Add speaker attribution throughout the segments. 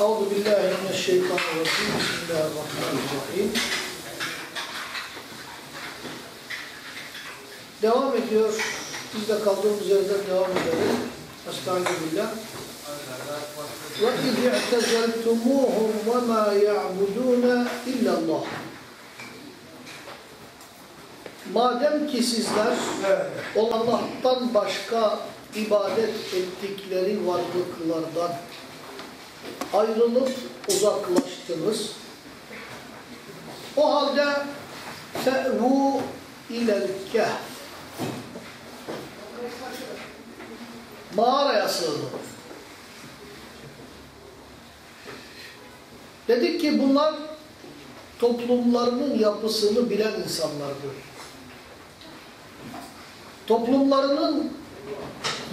Speaker 1: Euzu billahi mineşşeytanirracim. Bismillahirrahmanirrahim. Devam ediyor. Biz de kaldığımız yerden devam edelim. Estağfirullah. وَاِذْ اِعْتَزَلْتُمُوهُمْ وَمَا يَعْبُدُونَ اِلَّا اللّٰهِ Madem ki sizler Allah'tan başka ibadet ettikleri varlıklardan ayrılıp uzaklaştınız. O halde fe'vu ilel kehf mağaraya sığının. Dedik ki bunlar toplumlarının yapısını bilen insanlardır. Toplumlarının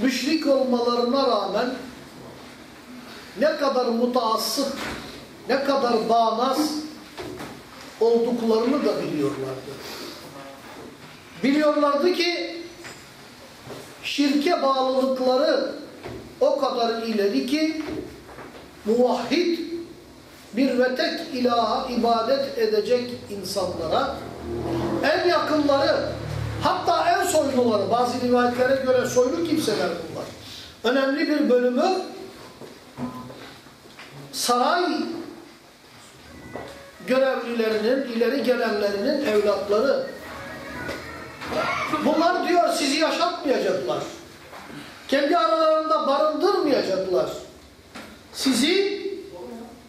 Speaker 1: müşrik olmalarına rağmen ne kadar mutaassıp, ne kadar bağnaz olduklarını da biliyorlardı. Biliyorlardı ki şirke bağlılıkları o kadar ileri ki muvahhid bir ve tek ilaha ibadet edecek insanlara en yakınları hatta en soyluları bazı rivayetlere göre soylu kimseler bunlar. Önemli bir bölümü saray görevlilerinin, ileri gelenlerinin evlatları. Bunlar diyor sizi yaşatmayacaklar. Kendi aralarında barındırmayacaklar. Sizi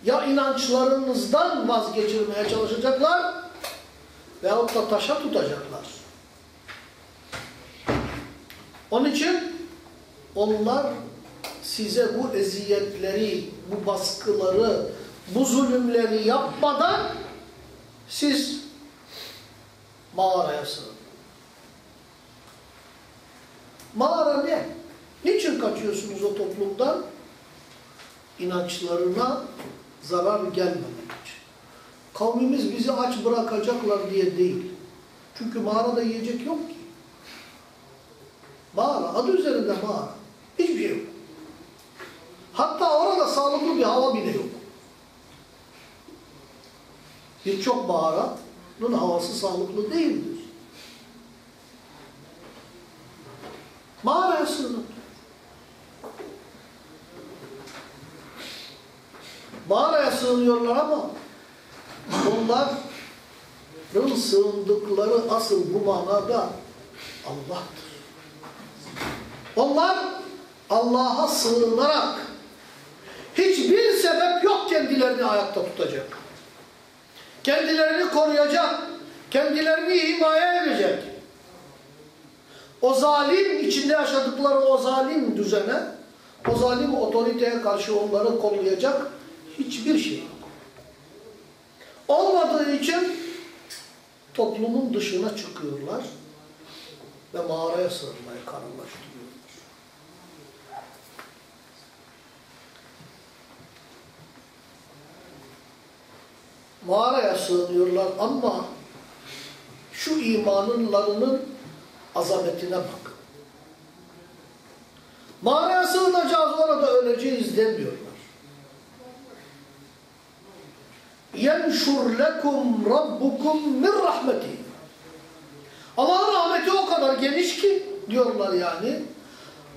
Speaker 1: ya inançlarınızdan vazgeçirmeye çalışacaklar veyahut da taşa tutacaklar. Onun için onlar size bu eziyetleri, bu baskıları, bu zulümleri yapmadan siz mağaraya. Mağara ne? Niçin kaçıyorsunuz o toplumdan? İnançlarına zarar gelmemek için. Kavmimiz bizi aç bırakacaklar diye değil. Çünkü mağarada yiyecek yok ki. Mağara, adı üzerinde mağara. Hiçbir şey yok. Hatta orada sağlıklı bir hava bile yok. Birçok mağaranın havası sağlıklı değildir. Mağaraya sığınır. Mağaraya sığınıyorlar ama onların sığındıkları asıl bu manada Allah'tır. Onlar Allah'a sığınarak hiçbir sebep yok kendilerini ayakta tutacak. Kendilerini koruyacak. Kendilerini himaye edecek. O zalim içinde yaşadıkları o zalim düzene, o zalim otoriteye karşı onları kollayacak hiçbir şey yok. Olmadığı için toplumun dışına çıkıyorlar ve mağaraya sığınmaya kararlaştırıyorlar. Mağaraya sığınıyorlar ama şu imanınlarının azametine bakın. Mağaraya sığınacağız orada öleceğiz demiyorlar. يَنْشُرْ لَكُمْ رَبُّكُمْ مِنْ رَحْمَتِهِ Allah'ın rahmeti o kadar geniş ki diyorlar yani.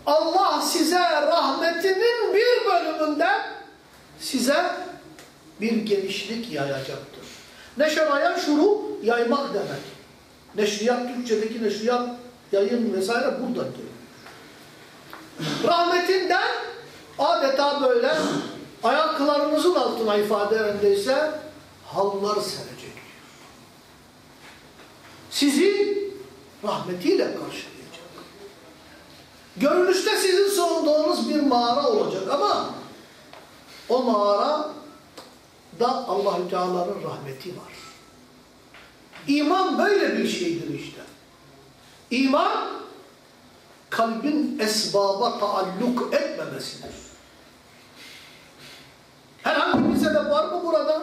Speaker 1: Allah size rahmetinin bir bölümünden size bir genişlik yayacaktır. Neşerayan şuru yaymak demek. Neşriyat, Türkçedeki neşriyat, yayın vesaire buradan geliyor. Rahmetinden adeta böyle ayaklarınızın altına ifade yerindeyse hallar serecek. Sizi rahmetiyle karşılayacak. Görünüşte sizin sığındığınız bir mağara olacak ama o mağara da Allahü Teala'nın rahmeti var. İman böyle bir şeydir işte. İman kalbin esbaba taalluk etmemesidir. Herhangi bir sebep var mı burada?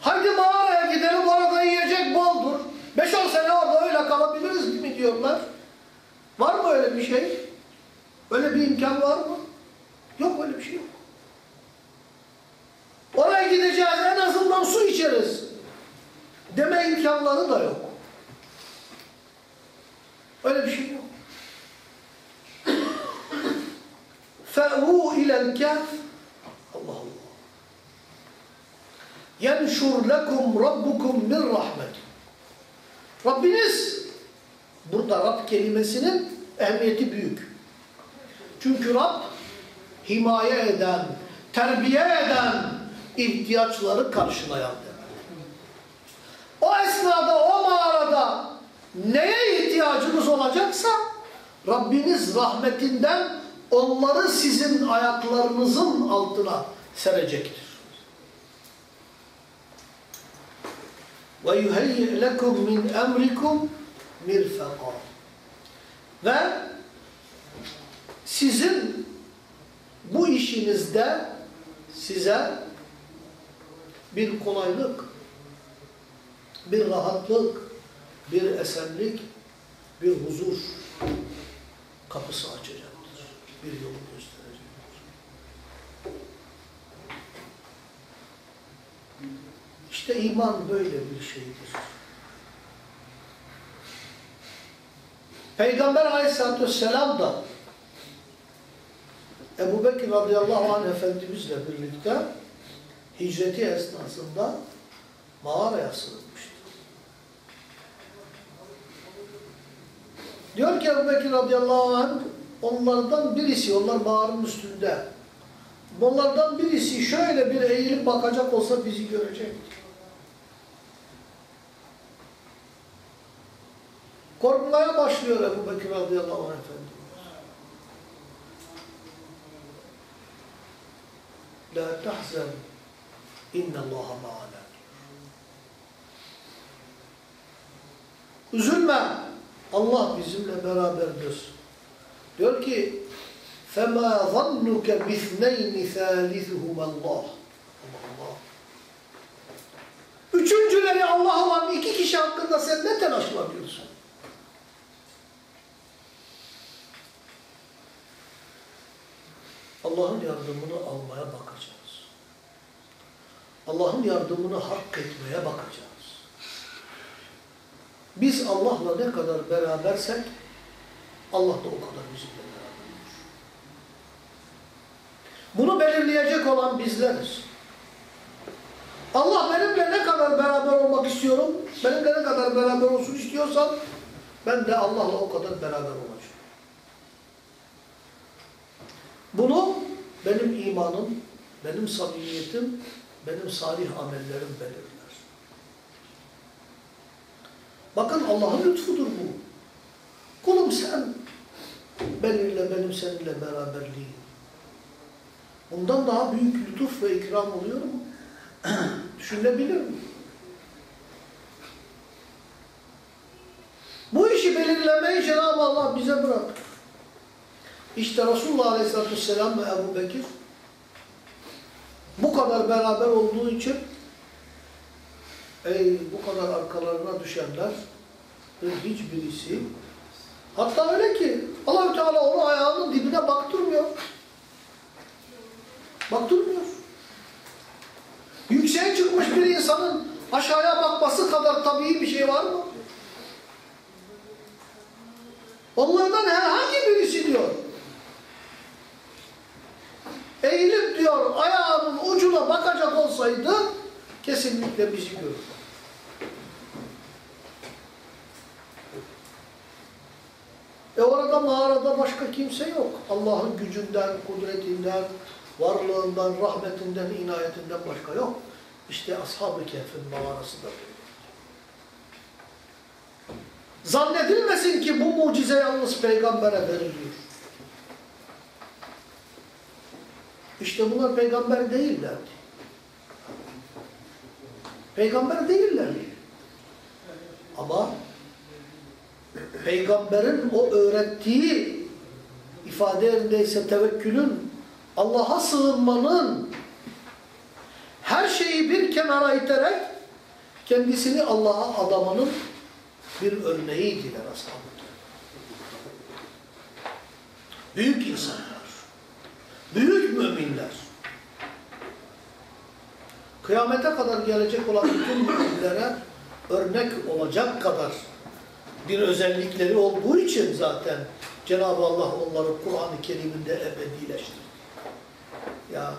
Speaker 1: Haydi mağaraya gidelim orada yiyecek boldur. 5-10 sene orada öyle kalabiliriz mi diyorlar. Var mı öyle bir şey? Öyle bir imkan var mı? Yok öyle bir şey yok. oraya gideceğiz en azından su içeriz deme imkanları da yok. Öyle bir şey yok. فَأْوُوا اِلَى الْكَهْفِ Allah Allah. يَنْشُرْ لَكُمْ رَبُّكُمْ مِنْ رَحْمَةِ Rabbiniz, burada Rab kelimesinin ehemmiyeti büyük. Çünkü Rab, himaye eden, terbiye eden, ihtiyaçları karşılayan demek. O esnada, o mağarada neye ihtiyacınız olacaksa, Rabbiniz rahmetinden onları sizin ayaklarınızın altına serecektir. وَيُهَيِّئْ لَكُمْ مِنْ اَمْرِكُمْ مِرْفَقًا Ve sizin bu işinizde size bir kolaylık, bir rahatlık, bir esenlik, bir huzur kapısı açacaktır. Bir yolu gösterecektir. İşte iman böyle bir şeydir. Peygamber aleyhissalatü vesselam da Ebu Bekir radıyallahu anh Efendimizle birlikte hicreti esnasında mağaraya sığınmıştı. Diyor ki Ebu Bekir radıyallahu anh onlardan birisi, onlar mağaranın üstünde. Onlardan birisi şöyle bir eğilip bakacak olsa bizi görecek. Korkmaya başlıyor Ebu Bekir radıyallahu anh Efendimiz. La tahzen innallaha ma'ana. Üzülme. Allah bizimle beraberdir. Diyor ki فَمَا ظَنُّكَ بِثْنَيْنِ ثَالِثُهُمَ اللّٰهِ Allah. Üçüncüleri Allah olan iki kişi hakkında sen ne telaşlanıyorsun? Allah'ın yardımını almaya bakacağız. Allah'ın yardımını hak etmeye bakacağız. Biz Allah'la ne kadar berabersek Allah da o kadar bizimle beraber olur. Bunu belirleyecek olan bizleriz. Allah benimle ne kadar beraber olmak istiyorum, benimle ne kadar beraber olsun istiyorsam ben de Allah'la o kadar beraber olacağım. Bunu benim imanım, benim samimiyetim, benim salih amellerim belirler. Bakın Allah'ın lütfudur bu. Kulum sen benimle, benim seninle beraberliğim. Bundan daha büyük lütuf ve ikram oluyor mu? Düşünebilir mi? Bu işi belirlemeyi Cenab-ı Allah bize bıraktı. İşte Resulullah Aleyhisselatü Vesselam ve Ebu Bekir kadar beraber olduğu için ey bu kadar arkalarına düşenler hiçbirisi hatta öyle ki Allahü Teala onu ayağının dibine baktırmıyor. Baktırmıyor. Yükseğe çıkmış bir insanın aşağıya bakması kadar tabii bir şey var mı? Onlardan herhangi birisi diyor. Eğilip diyor ayağının ucuna bakacak olsaydı kesinlikle bizi görür. E orada mağarada başka kimse yok. Allah'ın gücünden, kudretinden, varlığından, rahmetinden, inayetinden başka yok. İşte Ashab-ı Kehf'in mağarası da böyle. Zannedilmesin ki bu mucize yalnız peygambere veriliyor. İşte bunlar peygamber değillerdi. Peygamber değillerdi. Ama peygamberin o öğrettiği ifade yerindeyse tevekkülün, Allah'a sığınmanın her şeyi bir kenara iterek kendisini Allah'a adamanın bir örneğiydiler ashabı. Büyük insanlar, müminler. kıyamete kadar gelecek olan bütün müminlere örnek olacak kadar bir özellikleri olduğu için zaten Cenab-ı Allah onları Kur'an-ı Kerim'inde ebedileştirdi. Ya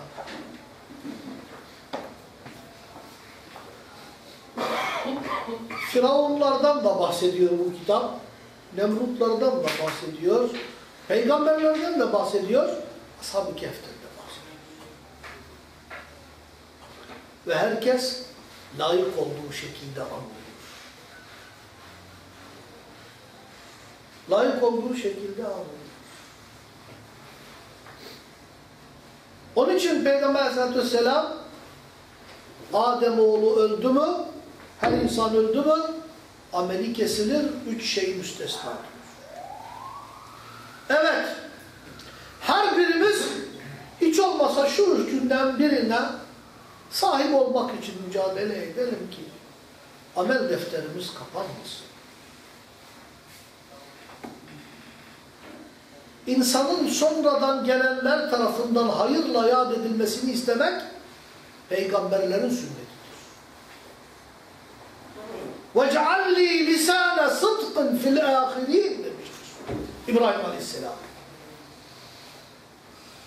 Speaker 1: Firavunlardan da bahsediyor bu kitap. Nemrutlardan da bahsediyor. Peygamberlerden de bahsediyor. Ashab-ı Kehf'ten de bahsediyor. Ve herkes layık olduğu şekilde anlıyor. Layık olduğu şekilde anlıyor. Onun için Peygamber aleyhissalatü vesselam Adem oğlu öldü mü, her insan öldü mü, ameli kesilir, üç şey müstesna. Evet, her birimiz hiç olmasa şu üçünden birine sahip olmak için mücadele edelim ki amel defterimiz kapanmasın. İnsanın sonradan gelenler tarafından hayırla yad edilmesini istemek peygamberlerin sünnetidir. وَجْعَلْ لِي لِسَانَ صِدْقٍ فِي الْآخِرِينَ demiştir. İbrahim Aleyhisselam.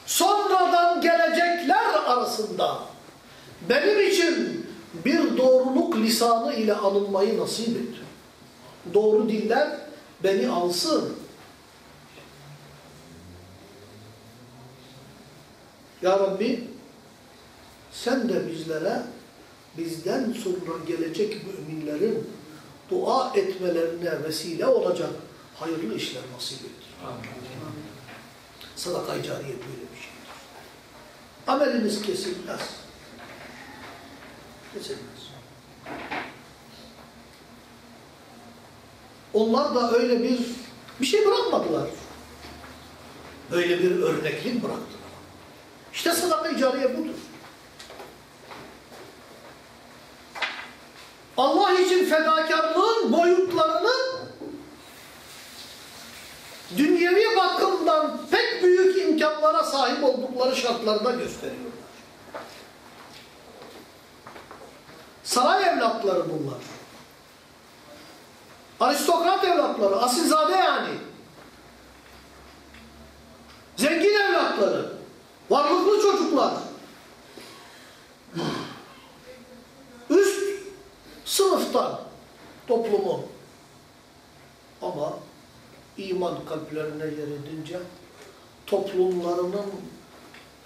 Speaker 1: Sonradan gelecekler arasında benim için bir doğruluk lisanı ile anılmayı nasip et. Doğru diller beni alsın. Ya Rabbi sen de bizlere bizden sonra gelecek müminlerin dua etmelerine vesile olacak hayırlı işler nasip et. Sadaka-i cariye böyle bir şeydir. Amelimiz kesilmez. Kesilmez. Onlar da öyle bir bir şey bırakmadılar. Öyle bir örneklik bıraktılar. İşte sadaka-i cariye budur. Allah için fedakarlığın boyutlarını dünyevi bakımdan pek büyük imkanlara sahip oldukları şartlarda gösteriyorlar. Saray evlatları bunlar. Aristokrat evlatları, asilzade yani. Zengin evlatları, varlıklı çocuklar. Üst sınıftan toplumun. Ama iman kalplerine yer edince toplumlarının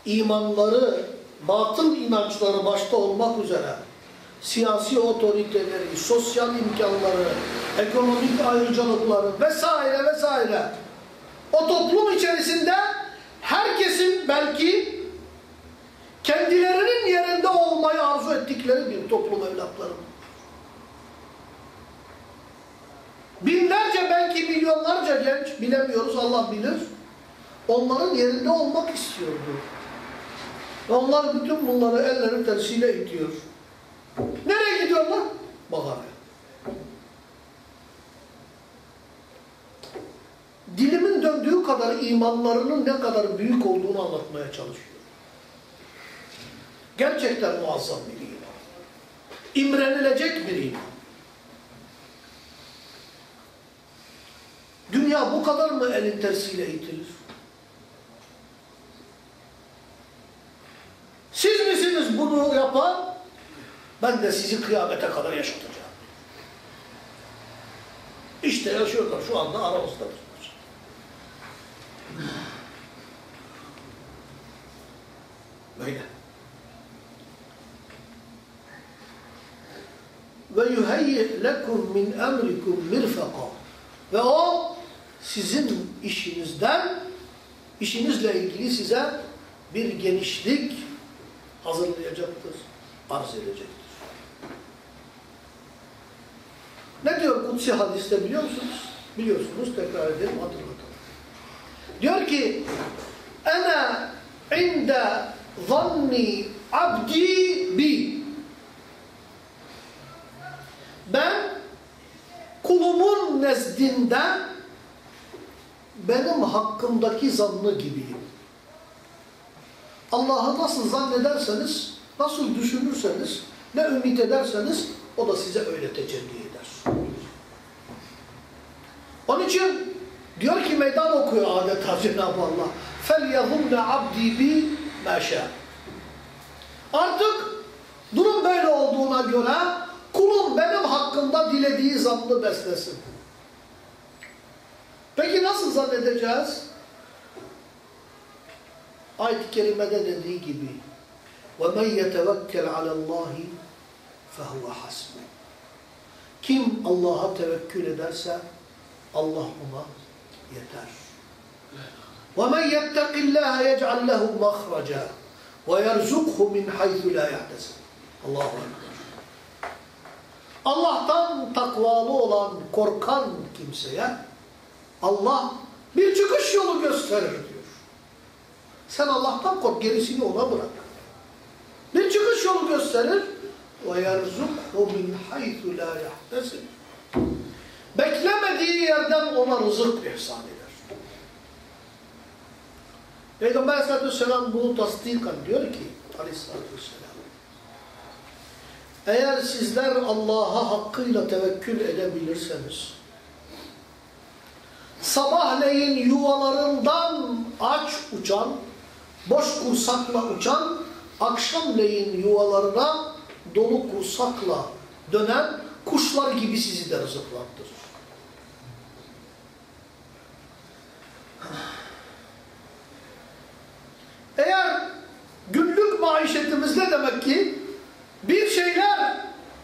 Speaker 1: imanları, batıl inançları başta olmak üzere siyasi otoriteleri, sosyal imkanları, ekonomik ayrıcalıkları vesaire vesaire o toplum içerisinde herkesin belki kendilerinin yerinde olmayı arzu ettikleri bir toplum evlatları. Binlerce belki milyonlarca genç bilemiyoruz Allah bilir. Onların yerinde olmak istiyordu. Onlar bütün bunları elleri tersiyle itiyor. Nereye gidiyorlar? Mağaraya. Dilimin döndüğü kadar imanlarının ne kadar büyük olduğunu anlatmaya çalışıyor. Gerçekten muazzam bir iman. İmrenilecek bir iman. Dünya bu kadar mı elin tersiyle itilir? Siz misiniz bunu yapan? Ben de sizi kıyamete kadar yaşatacağım. İşte yaşıyorlar şu anda aramızdadır. Böyle. Ve yuheyyi lekum min emrikum mirfaka. Ve o sizin işinizden, işinizle ilgili size bir genişlik hazırlayacaktır, arz edecektir. Ne diyor Kutsi hadiste biliyor musunuz? Biliyorsunuz, tekrar edelim, hatırlatalım. Diyor ki, Ana inde zanni abdi bi. Ben kulumun nezdinde benim hakkımdaki zannı gibiyim. Allah'ı nasıl zannederseniz Nasıl düşünürseniz, ne ümit ederseniz o da size öyle tecelli eder. Onun için diyor ki meydan okuyor adeta Cenab-ı Allah. فَلْيَظُمْنَ عَبْدِي بِي مَا شَاءَ Artık durum böyle olduğuna göre kulum benim hakkımda dilediği zannı beslesin. Peki nasıl zannedeceğiz? Ayet-i Kerime'de dediği gibi وَمَنْ يَتَوَكَّلْ عَلَى اللّٰهِ فَهُوَ حَسْبُ Kim Allah'a tevekkül ederse Allah ona yeter. وَمَنْ يَتَّقِ اللّٰهَ يَجْعَلْ لَهُ مَخْرَجًا وَيَرْزُقْهُ مِنْ حَيْثُ لَا يَحْتَسِبُ Allahu Ekber. Allah'tan takvalı olan, korkan kimseye Allah bir çıkış yolu gösterir diyor. Sen Allah'tan kork, gerisini ona bırak. Bir çıkış yolu gösterir. وَيَرْزُقْهُ مِنْ حَيْثُ لَا يَحْتَسِبُ Beklemediği yerden ona rızık ihsan eder. Peygamber aleyhissalatü vesselam bunu tasdikan diyor ki aleyhissalatü vesselam eğer sizler Allah'a hakkıyla tevekkül edebilirseniz sabahleyin yuvalarından aç uçan, boş kursakla uçan, akşamleyin yuvalarına dolu kursakla dönen kuşlar gibi sizi de rızıklandırır. Eğer günlük maişetimizde demek ki bir şeyler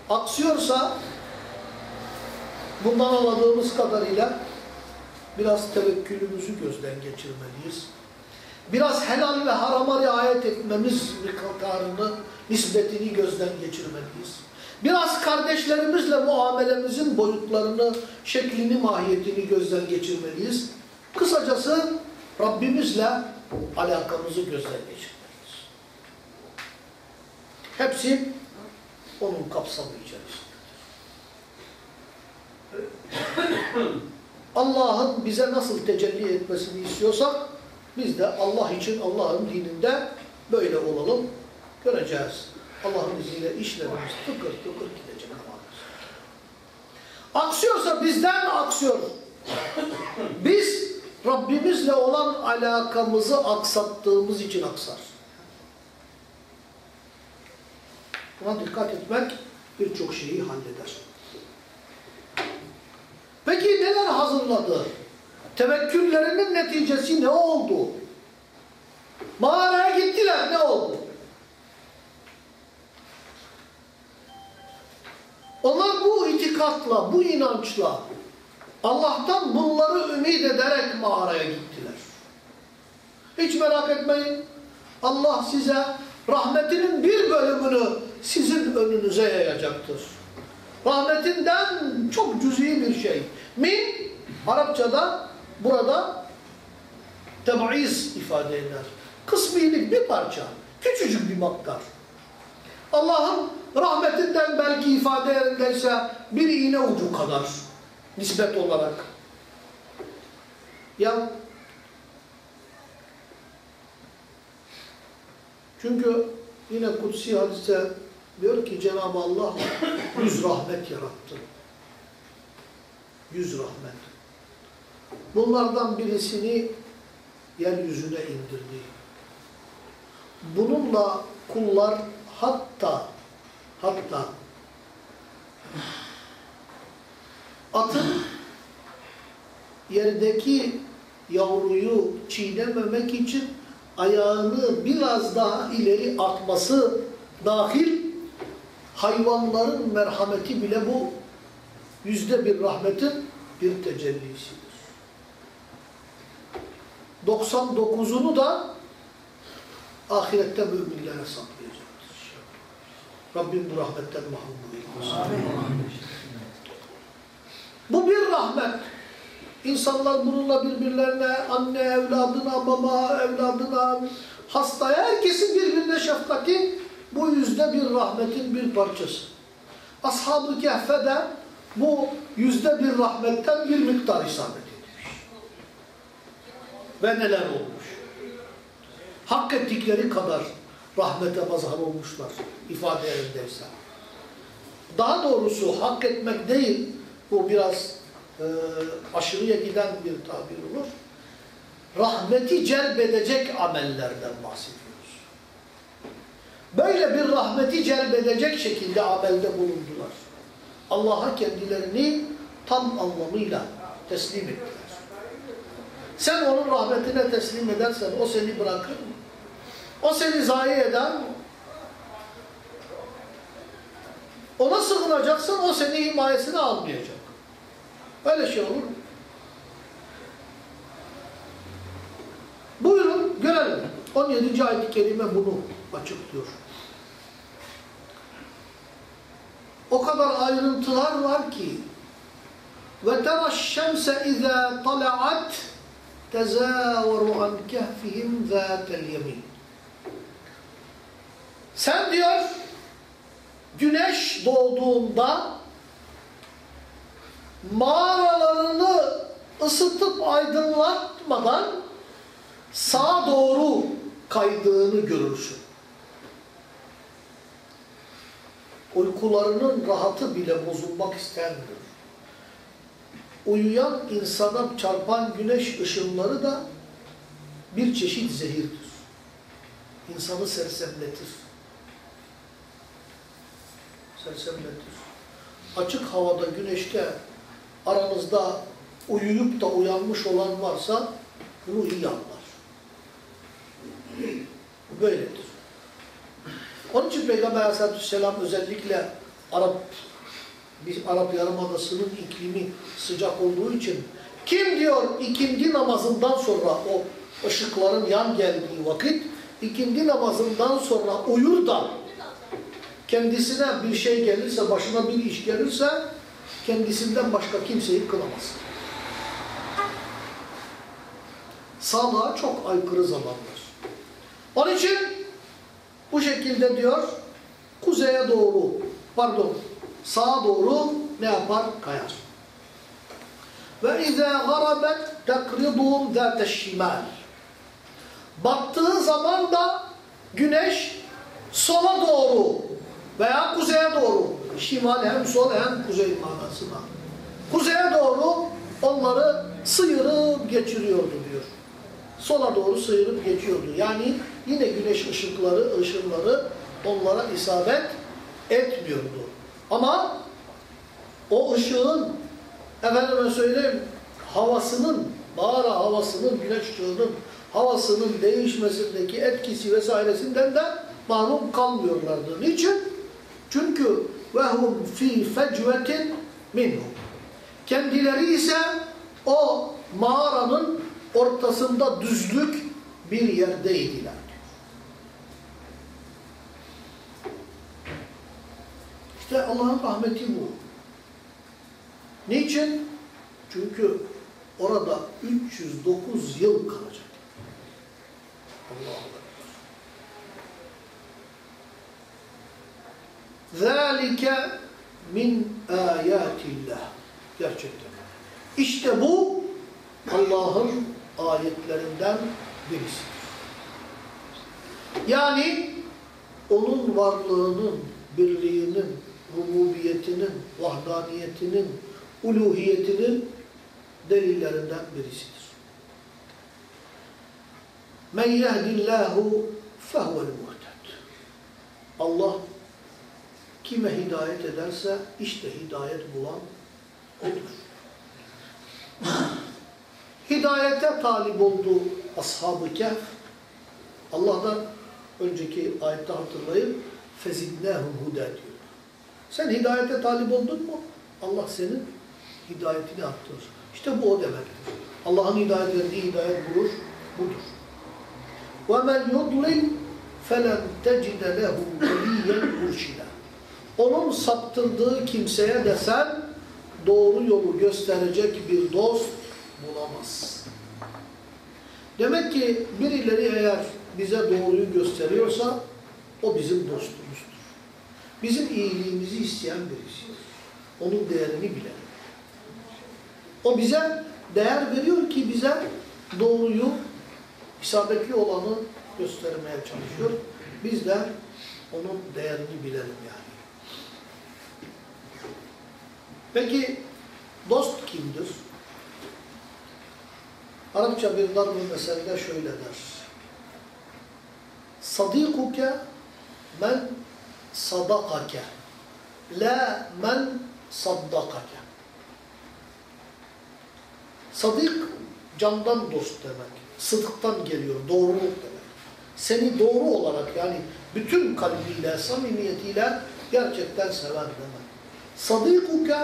Speaker 1: aksıyorsa bundan anladığımız kadarıyla biraz tevekkülümüzü gözden geçirmeliyiz. Biraz helal ve harama riayet etmemiz miktarını, nispetini gözden geçirmeliyiz. Biraz kardeşlerimizle muamelemizin boyutlarını, şeklini, mahiyetini gözden geçirmeliyiz. Kısacası Rabbimizle alakamızı gözden geçirmeliyiz. Hepsi onun kapsamı içerisindedir. Allah'ın bize nasıl tecelli etmesini istiyorsak biz de Allah için Allah'ın dininde böyle olalım. Göreceğiz. Allah'ın izniyle işlerimiz tıkır tıkır gidecek Allah'ın Aksıyorsa bizden aksıyor. Biz Rabbimizle olan alakamızı aksattığımız için aksar. Buna dikkat etmek birçok şeyi halleder. Peki neler hazırladı? Tevekküllerinin neticesi ne oldu? Mağaraya gittiler ne oldu? Onlar bu itikatla, bu inançla Allah'tan bunları ümit ederek mağaraya gittiler. Hiç merak etmeyin. Allah size rahmetinin bir bölümünü sizin önünüze yayacaktır. Rahmetinden çok cüz'i bir şey. Min, Arapçada burada tebaiz ifade eder. Kısmilik bir parça, küçücük bir maktar. Allah'ın rahmetinden belki ifade ederse bir iğne ucu kadar nispet olarak. Ya çünkü yine kutsi hadise diyor ki Cenab-ı Allah yüz rahmet yarattı. Yüz rahmet. Bunlardan birisini yeryüzüne indirdi. Bununla kullar hatta hatta atın yerdeki yavruyu çiğnememek için ayağını biraz daha ileri atması dahil hayvanların merhameti bile bu yüzde bir rahmetin bir tecellisidir. 99'unu da ahirette müminlere saklayacaktır. Rabbim bu rahmetten mahrum eylesin. Bu bir rahmet. İnsanlar bununla birbirlerine, anne evladına, baba evladına, hastaya, herkesin birbirine şefkati bu yüzde bir rahmetin bir parçası. Ashab-ı Kehf'e bu yüzde bir rahmetten bir miktar isabet edilmiş. Ve neler olmuş. Hak ettikleri kadar rahmete mazhar olmuşlar ifade yerindeyse. Daha doğrusu hak etmek değil, bu biraz e, aşırıya giden bir tabir olur. Rahmeti celbedecek amellerden bahsediyoruz. Böyle bir rahmeti celbedecek şekilde amelde bulundular. Allah'a kendilerini tam anlamıyla teslim ettiler. Sen onun rahmetine teslim edersen o seni bırakır mı? O seni zayi eder mi? Ona sığınacaksın, o seni himayesine almayacak. Öyle şey olur mu? Buyurun görelim. 17. ayet-i kerime bunu açıklıyor. O kadar ayrıntılar var ki ve tera şemse izâ tala'at tezâveru an kehfihim zâtel yemin. Sen diyor güneş doğduğunda mağaralarını ısıtıp aydınlatmadan sağa doğru kaydığını görürsün. Uykularının rahatı bile bozulmak istenmiyor. Uyuyan insana çarpan güneş ışınları da bir çeşit zehirdir. İnsanı sersemletir. Sersemletir. Açık havada, güneşte aranızda uyuyup da uyanmış olan varsa bunu iyi anlar. Böyledir. Onun için Peygamber Aleyhisselatü Vesselam özellikle Arap bir Arap Yarımadası'nın iklimi sıcak olduğu için kim diyor ikindi namazından sonra o ışıkların yan geldiği vakit ikindi namazından sonra uyur da kendisine bir şey gelirse, başına bir iş gelirse kendisinden başka kimseyi kılamaz. Sağlığa çok aykırı zamanlar. Onun için bu şekilde diyor kuzeye doğru, pardon sağa doğru ne yapar? Kayar. Ve izâ garabet tekridûm zâte şimal. Battığı zaman da güneş sola doğru veya kuzeye doğru. Şimal hem sol hem kuzey manasına. Kuzeye doğru onları sıyırıp geçiriyordu diyor. Sola doğru sıyırıp geçiyordu. Yani yine güneş ışıkları, ışınları onlara isabet etmiyordu. Ama o ışığın efendime söyleyeyim havasının, mağara havasının, güneş ışığının havasının değişmesindeki etkisi vesairesinden de mahrum kalmıyorlardı. Niçin? Çünkü vehum fi fecvetin minhum. Kendileri ise o mağaranın ortasında düzlük bir yerdeydiler. İşte Allah'ın rahmeti bu. Niçin? Çünkü orada 309 yıl kalacak. Allah Allah. ذَٰلِكَ min ayatillah. Gerçekten. İşte bu Allah'ın ayetlerinden birisidir. Yani onun varlığının, birliğinin, rububiyetinin, vahdaniyetinin, uluhiyetinin delillerinden birisidir. Men yehdillahu fehuvel muhted. Allah kime hidayet ederse işte hidayet bulan odur. Hidayete talip olduğu ashab-ı kehf Allah'dan önceki ayette hatırlayın fezidnâhum hudâ diyor. Sen hidayete talip oldun mu? Allah senin hidayetini arttırır. İşte bu o demektir. Allah'ın hidayet verdiği hidayet bulur, budur. وَمَنْ يُضْلِلْ فَلَنْ تَجِدَ لَهُ وَلِيًّا مُرْشِدًا onun saptırdığı kimseye de sen doğru yolu gösterecek bir dost bulamaz. Demek ki birileri eğer bize doğruyu gösteriyorsa o bizim dostumuzdur. Bizim iyiliğimizi isteyen birisidir. Onun değerini bilelim. O bize değer veriyor ki bize doğruyu, isabetli olanı göstermeye çalışıyor. Biz de onun değerini bilelim yani. Peki dost kimdir? Arapça bir darb meselede şöyle der. Sadikuke men sadakake la men saddakake. Sadık candan dost demek. Sıdıktan geliyor, doğruluk demek. Seni doğru olarak yani bütün kalbiyle, samimiyetiyle gerçekten seven demek. Sadikuke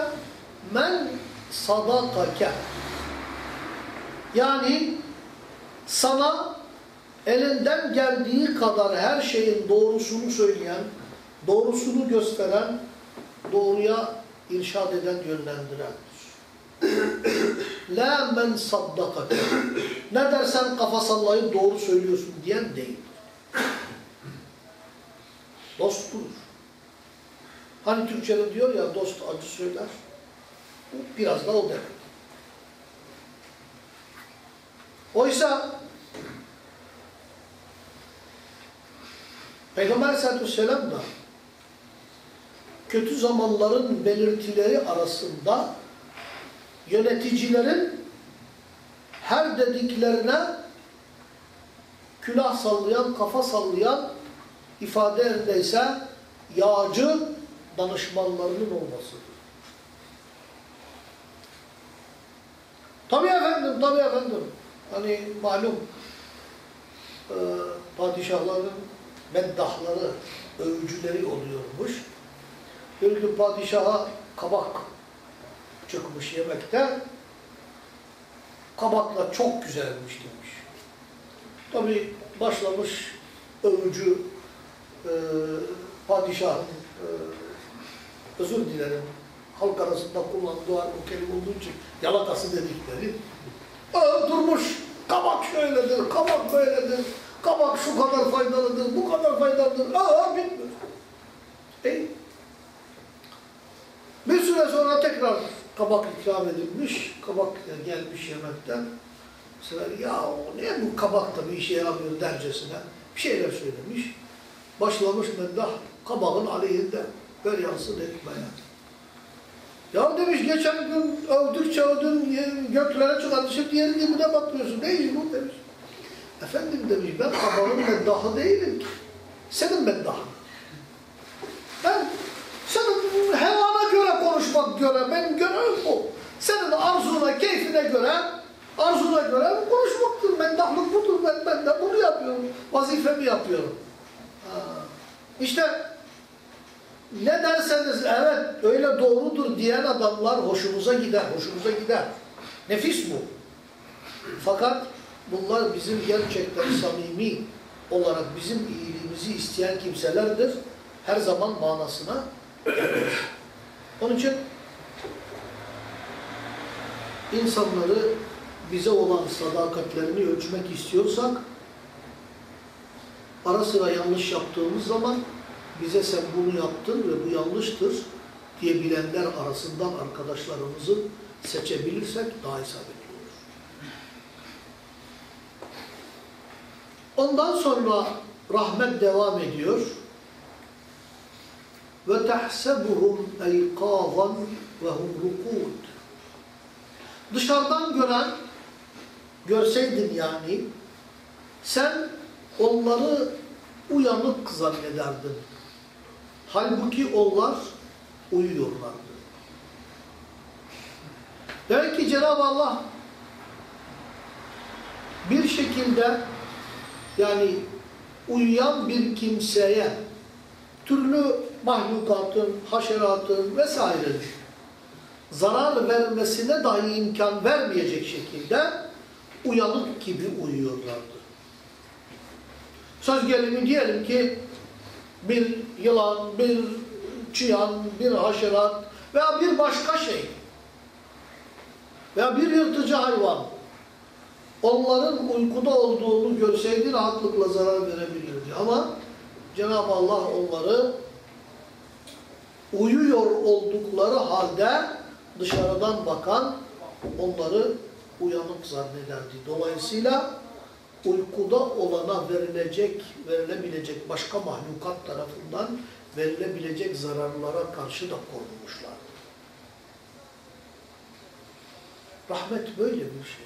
Speaker 1: men sadakake. Yani sana elinden geldiği kadar her şeyin doğrusunu söyleyen, doğrusunu gösteren, doğruya irşad eden, yönlendirendir. La men saddakake. Ne dersen kafa sallayıp doğru söylüyorsun diyen değil. Dost budur. Hani Türkçe'de diyor ya dost acı söyler. Biraz da o demek. Oysa Peygamber aleyhissalatü vesselam da kötü zamanların belirtileri arasında yöneticilerin her dediklerine külah sallayan, kafa sallayan ifade yerindeyse yağcı danışmanlarının olmasıdır. Tabii efendim, tabii efendim. Hani malum e, padişahların meddahları, övücüleri oluyormuş. Bir padişaha kabak çıkmış yemekte. Kabakla çok güzelmiş demiş. Tabi başlamış övücü e, padişahın e, özür dilerim halk arasında kullandığı o kelime olduğu için yalatası dedikleri öldürmüş kabak şöyledir, kabak böyledir, kabak şu kadar faydalıdır, bu kadar faydalıdır. Aa bitmiyor. E, bir süre sonra tekrar kabak ikram edilmiş, kabak gelmiş yemekten. Bu sefer ya ne bu kabak da bir işe yaramıyor dercesine bir şeyler söylemiş. Başlamış meddah kabağın aleyhinde ver yansın etmeye. Ya demiş geçen gün övdükçe övdün göklere çıkardı şimdi yerin dibine bakmıyorsun. Ne iş bu demiş. Efendim demiş ben kabağın meddahı değilim ki. Senin meddahın. Ben senin hevana göre konuşmak göre benim görevim bu. Senin arzuna, keyfine göre arzuna göre konuşmaktır. Meddahlık budur. Ben, ben de bunu yapıyorum. Vazifemi yapıyorum. Ha. İşte ne derseniz evet öyle doğrudur diyen adamlar hoşumuza gider, hoşumuza gider. Nefis bu. Fakat bunlar bizim gerçekten samimi olarak bizim iyiliğimizi isteyen kimselerdir. Her zaman manasına. Onun için insanları bize olan sadakatlerini ölçmek istiyorsak ara sıra yanlış yaptığımız zaman bize sen bunu yaptın ve bu yanlıştır diyebilenler arasından arkadaşlarımızı seçebilirsek daha isabetli olur. Ondan sonra rahmet devam ediyor. Ve tahsebuhum eyqavan ve hum rukud. Dışarıdan gören, görseydin yani, sen onları uyanık zannederdin. Halbuki onlar uyuyorlardı. Demek ki Cenab-ı Allah bir şekilde yani uyuyan bir kimseye türlü mahlukatın, haşeratın vesairenin zarar vermesine dahi imkan vermeyecek şekilde uyanık gibi uyuyorlardı. Söz gelimi diyelim ki bir yılan, bir çıyan, bir haşerat veya bir başka şey veya bir yırtıcı hayvan onların uykuda olduğunu görseydi rahatlıkla zarar verebilirdi. Ama Cenab-ı Allah onları uyuyor oldukları halde dışarıdan bakan onları uyanık zannederdi. Dolayısıyla uykuda olana verilecek, verilebilecek başka mahlukat tarafından verilebilecek zararlara karşı da korunmuşlar. Rahmet böyle bir şey.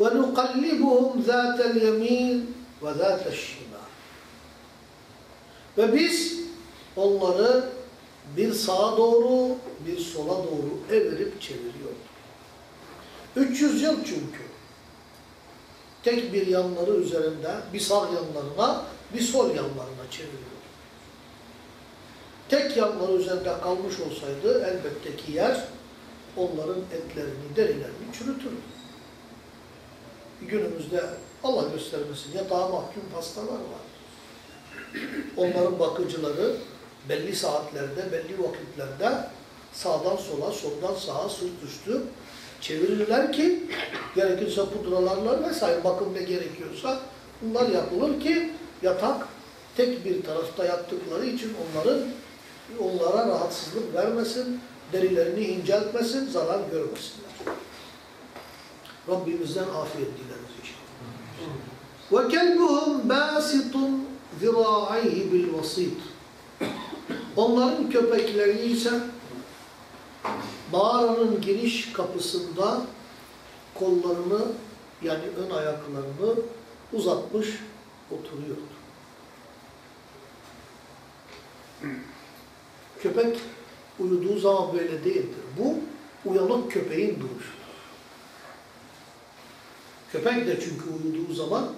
Speaker 1: وَنُقَلِّبُهُمْ ذَاتَ الْيَمِينِ وَذَاتَ الشِّمَالِ Ve biz onları bir sağa doğru, bir sola doğru evirip çeviriyorduk. 300 yıl çünkü. Tek bir yanları üzerinde, bir sağ yanlarına, bir sol yanlarına çeviriyordu. Tek yanları üzerinde kalmış olsaydı elbette ki yer onların etlerini, derilerini çürütür. Günümüzde Allah göstermesin yatağa mahkum hastalar var. Onların bakıcıları belli saatlerde, belli vakitlerde sağdan sola, soldan sağa sırt üstü çevirirler ki gerekirse pudralarla vesaire bakım ne gerekiyorsa bunlar yapılır ki yatak tek bir tarafta yattıkları için onların onlara rahatsızlık vermesin, derilerini inceltmesin, zarar görmesinler. Rabbimizden afiyet dileriz inşallah. Ve kelbuhum basitun zira'ayhi bil vasit. Onların köpekleri ise mağaranın giriş kapısında kollarını yani ön ayaklarını uzatmış oturuyordu. Köpek uyuduğu zaman böyle değildir. Bu uyanık köpeğin duruşudur. Köpek de çünkü uyuduğu zaman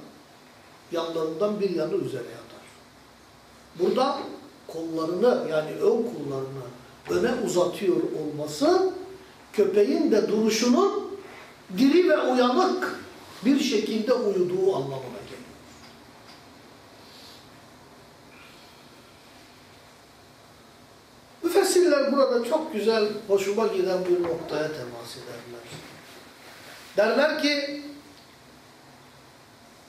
Speaker 1: yanlarından bir yanı üzerine yatar. Burada kollarını yani ön kollarını öne uzatıyor olması köpeğin de duruşunun diri ve uyanık bir şekilde uyuduğu anlamına geliyor. Müfessirler burada çok güzel, hoşuma giden bir noktaya temas ederler. Derler ki,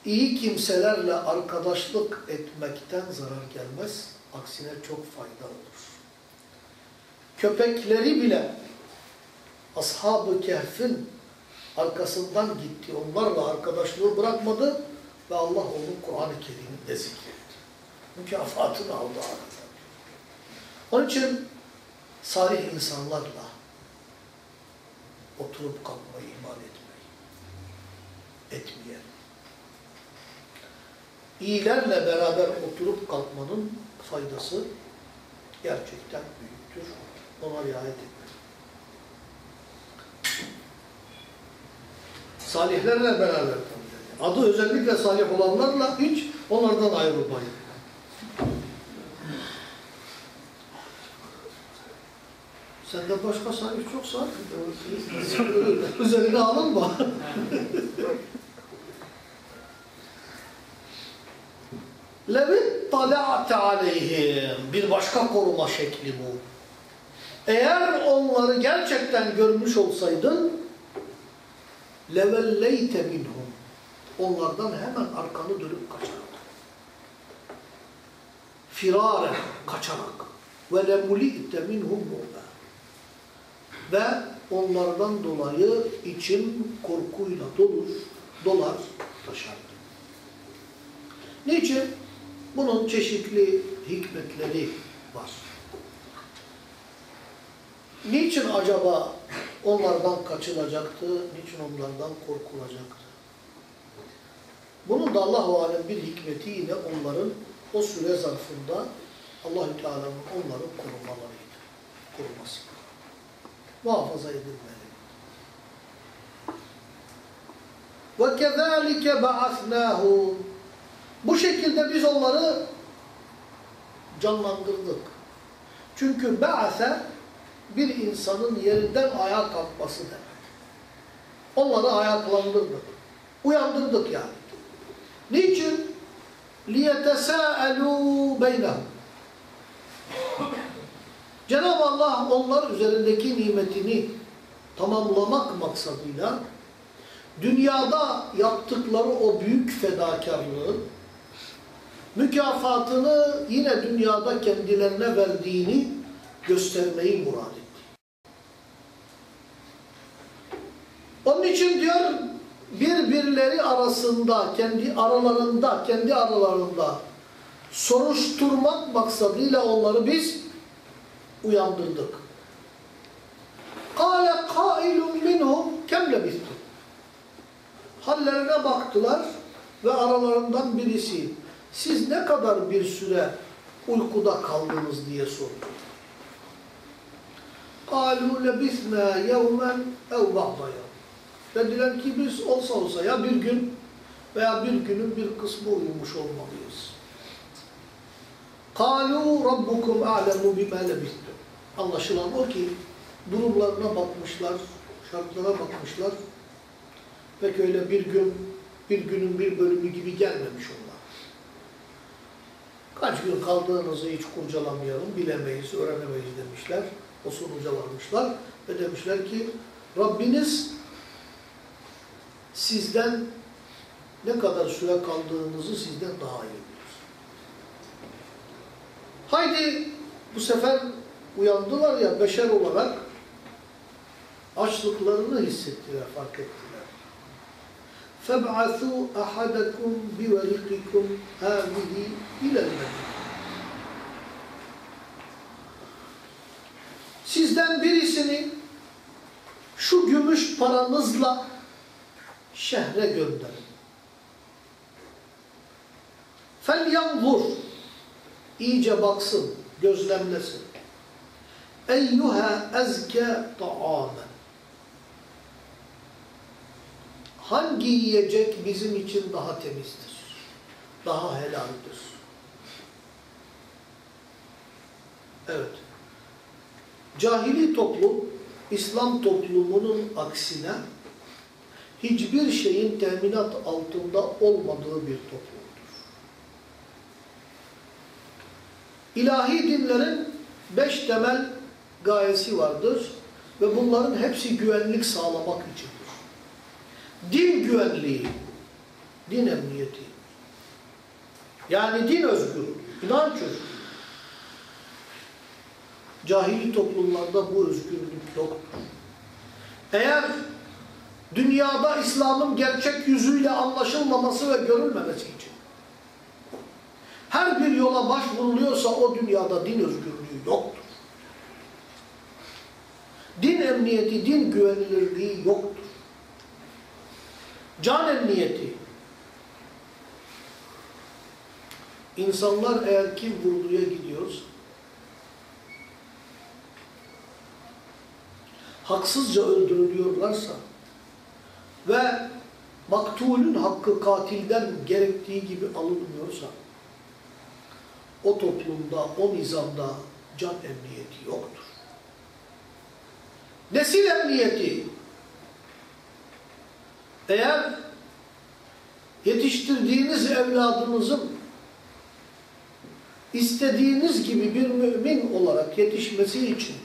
Speaker 1: iyi kimselerle arkadaşlık etmekten zarar gelmez, aksine çok fayda olur. Köpekleri bile Ashab-ı Kehf'in arkasından gitti, onlarla arkadaşlığı bırakmadı ve Allah onun Kur'an-ı Kerim'inde zikretti. Mükafatını aldı arada. Onun için salih insanlarla oturup kalkmayı ihmal etmeyin. Etmeyelim. İyilerle beraber oturup kalkmanın faydası gerçekten büyüktür. Ona riayet etmek. Salihlerle beraber tabii. Adı özellikle salih olanlarla hiç onlardan ayrılmayın. Sende başka salih çoksa üzerine alınma. Levit tala'te aleyhim. Bir başka koruma şekli bu. Eğer onları gerçekten görmüş olsaydın levelleyte minhum. Onlardan hemen arkanı dönüp kaçardın. Firare kaçarak. Ve lemuli'te minhum mu'la. Ve onlardan dolayı için korkuyla dolur, dolar, taşardı. Niçin? Bunun çeşitli hikmetleri var niçin acaba onlardan kaçılacaktı, niçin onlardan korkulacaktı? Bunun da Allah-u Alem bir hikmetiyle onların o süre zarfında Allahü Teala'nın onları korumalarıydı. Koruması. Muhafaza edilmeli. Ve kezalike ba'asnahu. Bu şekilde biz onları canlandırdık. Çünkü ba'ase bir insanın yerinden ayağa kalkması demek. Onları ayaklandırdık. Uyandırdık yani. Niçin? لِيَتَسَاءَلُوا بَيْنَهُمْ Cenab-ı Allah onlar üzerindeki nimetini tamamlamak maksadıyla dünyada yaptıkları o büyük fedakarlığın mükafatını yine dünyada kendilerine verdiğini göstermeyi murad etti. Onun için diyor birbirleri arasında, kendi aralarında, kendi aralarında soruşturmak maksadıyla onları biz uyandırdık. قَالَ قَائِلٌ مِنْهُمْ كَمْ لَبِثْتُمْ Hallerine baktılar ve aralarından birisi siz ne kadar bir süre uykuda kaldınız diye sordu. قَالُوا لَبِثْنَا يَوْمًا اَوْ بَعْضَ يَوْمٍ Dediler ki biz olsa olsa ya bir gün veya bir günün bir kısmı uyumuş olmalıyız. قَالُوا رَبُّكُمْ أَعْلَمُ بِمَا لَبِثْتُمْ Anlaşılan o ki durumlarına bakmışlar, şartlara bakmışlar. Pek öyle bir gün, bir günün bir bölümü gibi gelmemiş onlar. Kaç gün kaldığınızı hiç kurcalamayalım, bilemeyiz, öğrenemeyiz demişler. O sonuca varmışlar ve demişler ki Rabbiniz sizden ne kadar süre kaldığınızı sizden daha iyi bilir. Haydi bu sefer uyandılar ya beşer olarak açlıklarını hissettiler, fark ettiler. فَبْعَثُوا أَحَدَكُمْ بِوَرِقِكُمْ هَذِهِ اِلَى الْمَدِينَ Sizden birisini şu gümüş paranızla şehre gönderin. فَلْيَنْظُرْ iyice baksın, gözlemlesin. اَيُّهَا اَزْكَى طَعَامًا Hangi yiyecek bizim için daha temizdir? Daha helaldir? Evet. Cahili toplum, İslam toplumunun aksine hiçbir şeyin teminat altında olmadığı bir toplumdur. İlahi dinlerin beş temel gayesi vardır ve bunların hepsi güvenlik sağlamak içindir. Din güvenliği, din emniyeti, yani din özgürlüğü, inanç özgürlüğü. Cahili toplumlarda bu özgürlük yoktur. Eğer dünyada İslam'ın gerçek yüzüyle anlaşılmaması ve görülmemesi için her bir yola başvuruluyorsa o dünyada din özgürlüğü yoktur. Din emniyeti, din güvenilirliği yoktur. Can emniyeti. İnsanlar eğer kim vurduya gidiyorsa haksızca öldürülüyorlarsa ve maktulün hakkı katilden gerektiği gibi alınmıyorsa o toplumda, o nizamda can emniyeti yoktur. Nesil emniyeti eğer yetiştirdiğiniz evladınızın istediğiniz gibi bir mümin olarak yetişmesi için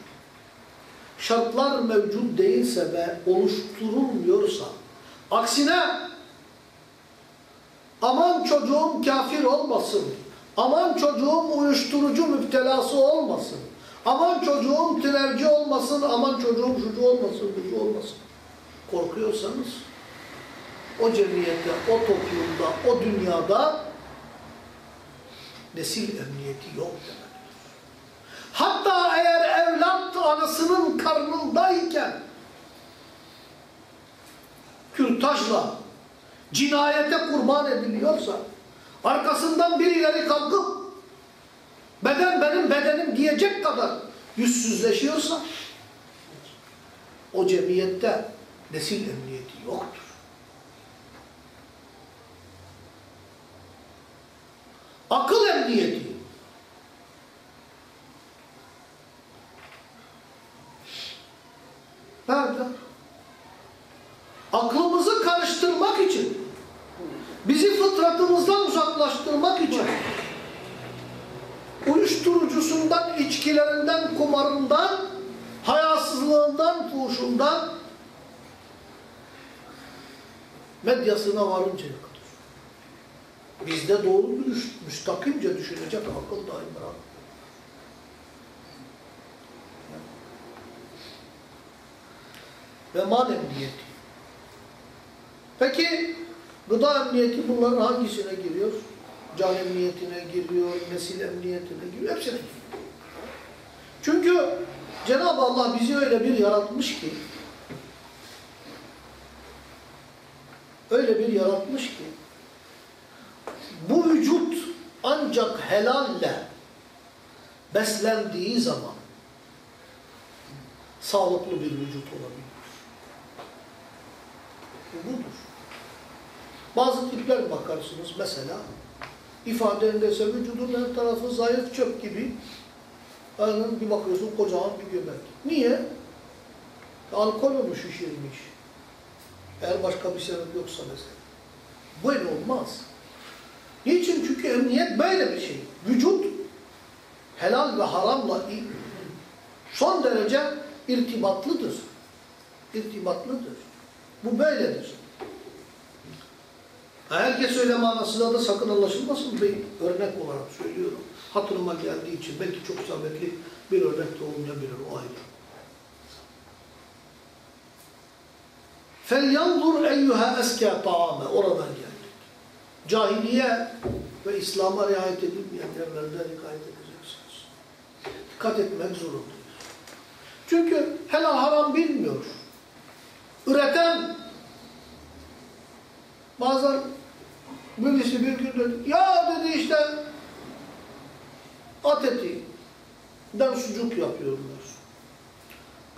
Speaker 1: şartlar mevcut değilse ve oluşturulmuyorsa, aksine aman çocuğum kafir olmasın, aman çocuğum uyuşturucu müptelası olmasın, aman çocuğum tinerci olmasın, aman çocuğum şucu olmasın, bucu olmasın. Korkuyorsanız o cemiyette, o toplumda, o dünyada nesil emniyeti yok demek. Hatta eğer evlat anasının karnındayken kürtajla cinayete kurban ediliyorsa arkasından birileri kalkıp beden benim bedenim diyecek kadar yüzsüzleşiyorsa o cemiyette nesil emniyeti yoktur. Medyasına varıncaya kadar. Bizde doğru dürüst, müstakimce düşünecek akıl daim bırak. ve mal emniyeti. Peki gıda emniyeti bunların hangisine giriyor? Can emniyetine giriyor, nesil emniyetine giriyor, hepsine giriyor. Çünkü Cenab-ı Allah bizi öyle bir yaratmış ki öyle bir yaratmış ki bu vücut ancak helalle beslendiği zaman sağlıklı bir vücut olabilir. Bu budur. Bazı tipler bakarsınız mesela ifadeindeyse vücudun her tarafı zayıf çöp gibi Aynen bir bakıyorsun kocaman bir göbek. Niye? Alkol onu şişirmiş. Eğer başka bir sebep yoksa mesela. Böyle olmaz. Niçin? Çünkü emniyet böyle bir şey. Vücut helal ve haramla son derece irtibatlıdır. İrtibatlıdır. Bu böyledir. Herkes öyle manasında da sakın anlaşılmasın bir örnek olarak söylüyorum. Hatırıma geldiği için belki çok isabetli bir örnek de olmayabilir o ayrı. فَلْيَنْظُرْ اَيُّهَا اَسْكَى طَعَامَ Oradan geldik. Cahiliye ve İslam'a riayet edilmeyen yerlerde riayet edeceksiniz. Dikkat etmek zorundayız. Çünkü helal haram bilmiyor. Üreten bazen birisi bir gün dedi, ya dedi işte at etinden sucuk yapıyorlar.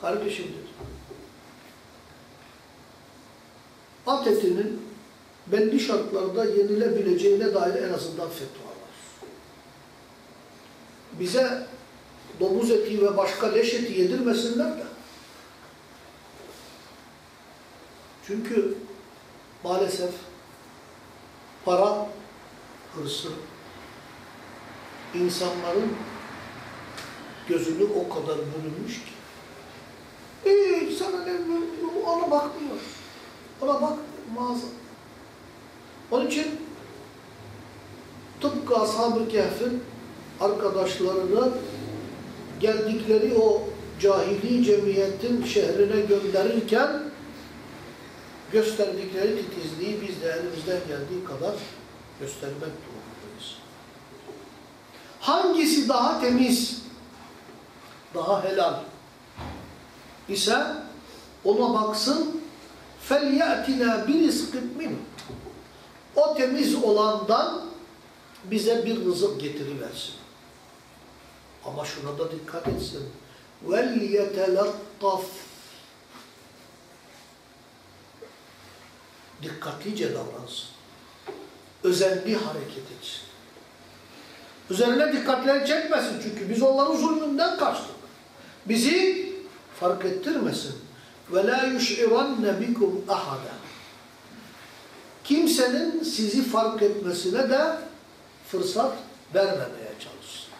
Speaker 1: Kardeşim dedi. At etinin belli şartlarda yenilebileceğine dair en azından fetva var. Bize domuz eti ve başka leş eti yedirmesinler de. Çünkü maalesef para hırsı insanların gözünü o kadar bölünmüş ki. Hiç sana ne ona bakmıyor. Ona bak mağaza. Onun için tıpkı Ashab-ı Kehf'in arkadaşlarını geldikleri o cahili cemiyetin şehrine gönderirken gösterdikleri titizliği biz de elimizden geldiği kadar göstermek durumundayız. Hangisi daha temiz, daha helal ise ona baksın فَلْيَأْتِنَا بِرِزْقٍ مِنْهُ O temiz olandan bize bir rızık getiriversin. Ama şuna da dikkat etsin. وَلْيَتَلَطَّفْ Dikkatlice davransın. Özenli hareket etsin. Üzerine dikkatleri çekmesin çünkü biz onların zulmünden kaçtık. Bizi fark ettirmesin. ve la yush'iranne bikum ahada. Kimsenin sizi fark etmesine de fırsat vermemeye çalışsın.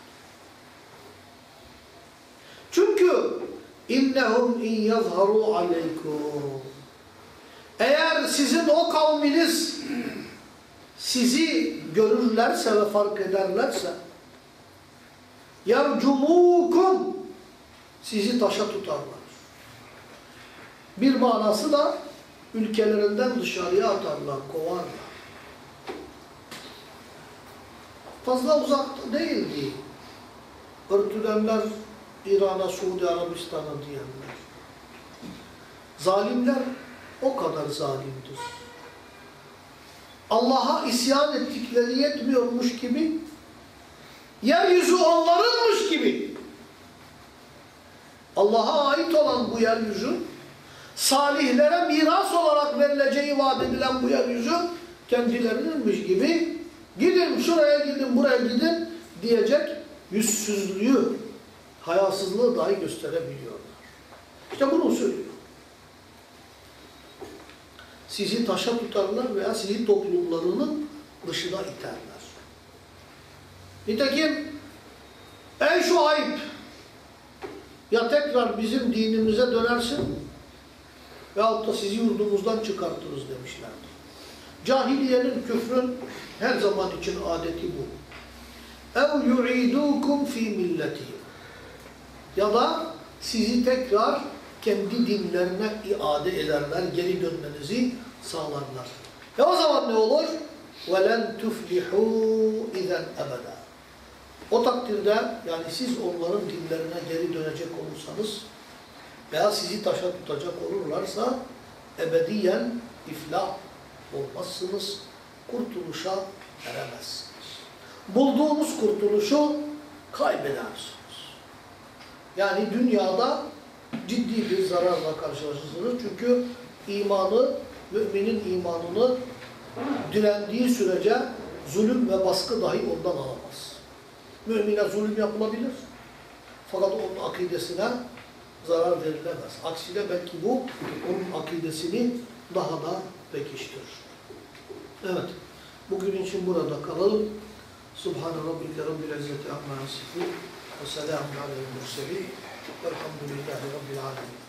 Speaker 1: Çünkü innehum in yazharu aleykum. Eğer sizin o kavminiz sizi görürlerse ve fark ederlerse yarcumukum sizi taşa tutarlar. Bir manası da ülkelerinden dışarıya atarlar, kovarlar. Fazla uzak değildi. Örtülenler İran'a, Suudi Arabistan'a diyenler. Zalimler o kadar zalimdir. Allah'a isyan ettikleri yetmiyormuş gibi, yeryüzü onlarınmış gibi, Allah'a ait olan bu yeryüzü, salihlere miras olarak verileceği vaat edilen bu yeryüzü, kendilerininmiş gibi, gidin şuraya gidin, buraya gidin diyecek yüzsüzlüğü, hayasızlığı dahi gösterebiliyorlar. İşte bunu söylüyor. Sizi taşa tutarlar veya sizi toplumlarının dışına iterler. Nitekim ey şu ayıp ya tekrar bizim dinimize dönersin veyahut da sizi yurdumuzdan çıkartırız demişlerdi. Cahiliyenin, küfrün her zaman için adeti bu. اَوْ يُعِيدُوكُمْ ف۪ي مِلَّتِهِمْ Ya da sizi tekrar kendi dinlerine iade ederler, geri dönmenizi sağlarlar. E o zaman ne olur? وَلَنْ تُفْلِحُوا اِذَنْ اَبَدًا O takdirde yani siz onların dinlerine geri dönecek olursanız veya sizi taşa tutacak olurlarsa ebediyen iflah olmazsınız, kurtuluşa eremezsiniz. Bulduğunuz kurtuluşu kaybedersiniz. Yani dünyada ciddi bir zararla karşılaşırsınız. Çünkü imanı, müminin imanını direndiği sürece zulüm ve baskı dahi ondan alamaz. Mümine zulüm yapılabilir. Fakat onun akidesine zarar verilemez. Aksine belki bu onun akidesini daha da pekiştirir. Evet. Bugün için burada kalalım. Subhane Rabbike Rabbil İzzeti Amma Yasifun ve Selamun Aleyhi Murselin Velhamdülillahi Rabbil Alemin.